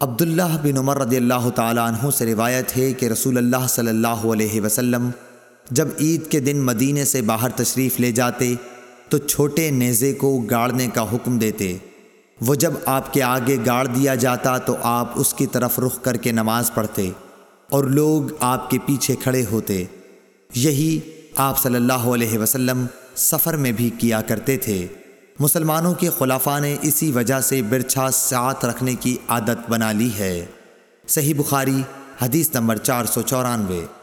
عبداللہ بن عمر رضی اللہ تعالیٰ عنہ سے روایت ہے کہ رسول اللہ صلی اللہ علیہ وسلم جب عید کے دن مدینے سے باہر تشریف لے جاتے تو چھوٹے نیزے کو گاڑنے کا حکم دیتے۔ وہ جب آپ کے آگے گاڑ دیا جاتا تو آپ اس کی طرف رخ کر کے نماز پڑھتے اور لوگ آپ کے پیچھے کھڑے ہوتے۔ یہی آپ صلی اللہ علیہ وسلم سفر میں بھی کیا کرتے تھے۔ مسلمانوں کے خلافہ نے اسی وجہ سے برچھا ساتھ رکھنے کی عادت بنا لی ہے۔ صحیح بخاری، حدیث نمبر چار سو چورانوے۔